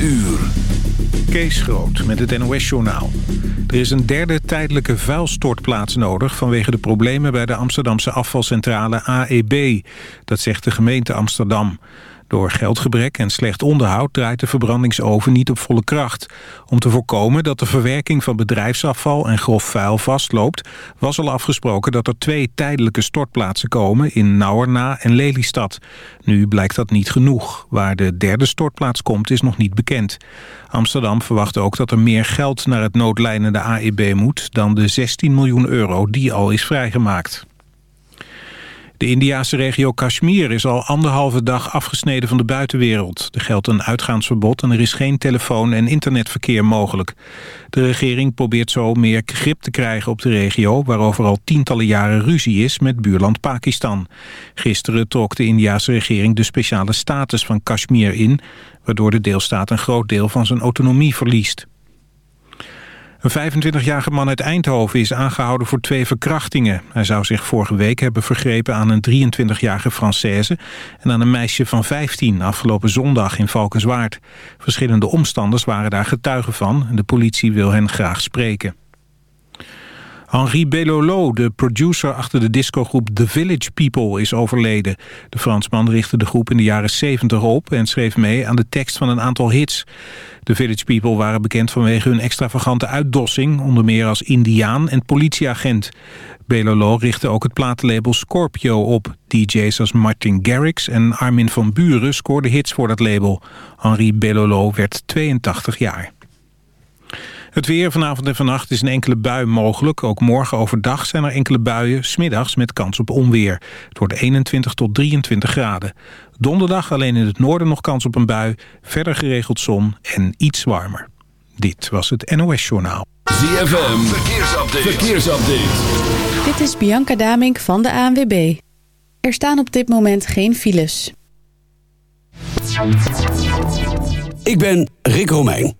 uur. Kees Groot met het NOS-journaal. Er is een derde tijdelijke vuilstortplaats nodig... vanwege de problemen bij de Amsterdamse afvalcentrale AEB. Dat zegt de gemeente Amsterdam. Door geldgebrek en slecht onderhoud draait de verbrandingsoven niet op volle kracht. Om te voorkomen dat de verwerking van bedrijfsafval en grof vuil vastloopt... was al afgesproken dat er twee tijdelijke stortplaatsen komen in Nauwerna en Lelystad. Nu blijkt dat niet genoeg. Waar de derde stortplaats komt is nog niet bekend. Amsterdam verwacht ook dat er meer geld naar het noodlijnende AEB moet... dan de 16 miljoen euro die al is vrijgemaakt. De Indiase regio Kashmir is al anderhalve dag afgesneden van de buitenwereld. Er geldt een uitgaansverbod en er is geen telefoon- en internetverkeer mogelijk. De regering probeert zo meer grip te krijgen op de regio... waarover al tientallen jaren ruzie is met buurland Pakistan. Gisteren trok de Indiase regering de speciale status van Kashmir in... waardoor de deelstaat een groot deel van zijn autonomie verliest. Een 25-jarige man uit Eindhoven is aangehouden voor twee verkrachtingen. Hij zou zich vorige week hebben vergrepen aan een 23-jarige Française... en aan een meisje van 15 afgelopen zondag in Valkenswaard. Verschillende omstanders waren daar getuigen van... en de politie wil hen graag spreken. Henri Bellolo, de producer achter de discogroep The Village People, is overleden. De Fransman richtte de groep in de jaren 70 op en schreef mee aan de tekst van een aantal hits. The Village People waren bekend vanwege hun extravagante uitdossing, onder meer als indiaan en politieagent. Belolo richtte ook het platenlabel Scorpio op. DJ's als Martin Garrix en Armin van Buren scoorden hits voor dat label. Henri Belolo werd 82 jaar. Het weer vanavond en vannacht is een enkele bui mogelijk. Ook morgen overdag zijn er enkele buien, smiddags met kans op onweer. Het wordt 21 tot 23 graden. Donderdag alleen in het noorden nog kans op een bui. Verder geregeld zon en iets warmer. Dit was het NOS Journaal. ZFM, verkeersupdate. verkeersupdate. Dit is Bianca Damink van de ANWB. Er staan op dit moment geen files. Ik ben Rick Romeijn.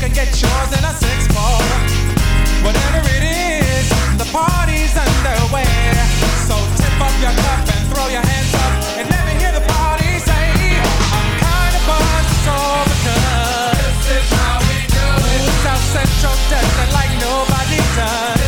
can get yours in a six ball. Whatever it is, the party's underway. So tip up your cup and throw your hands up and let me hear the party say, I'm kind of buzzed, it's all because this is how we do it. South Central does it like nobody does.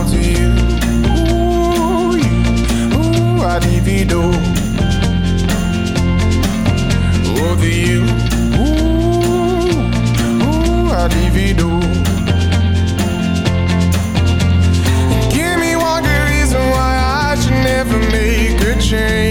leave all. Over you, ooh, ooh, all. Give me one good reason why I should never make a change.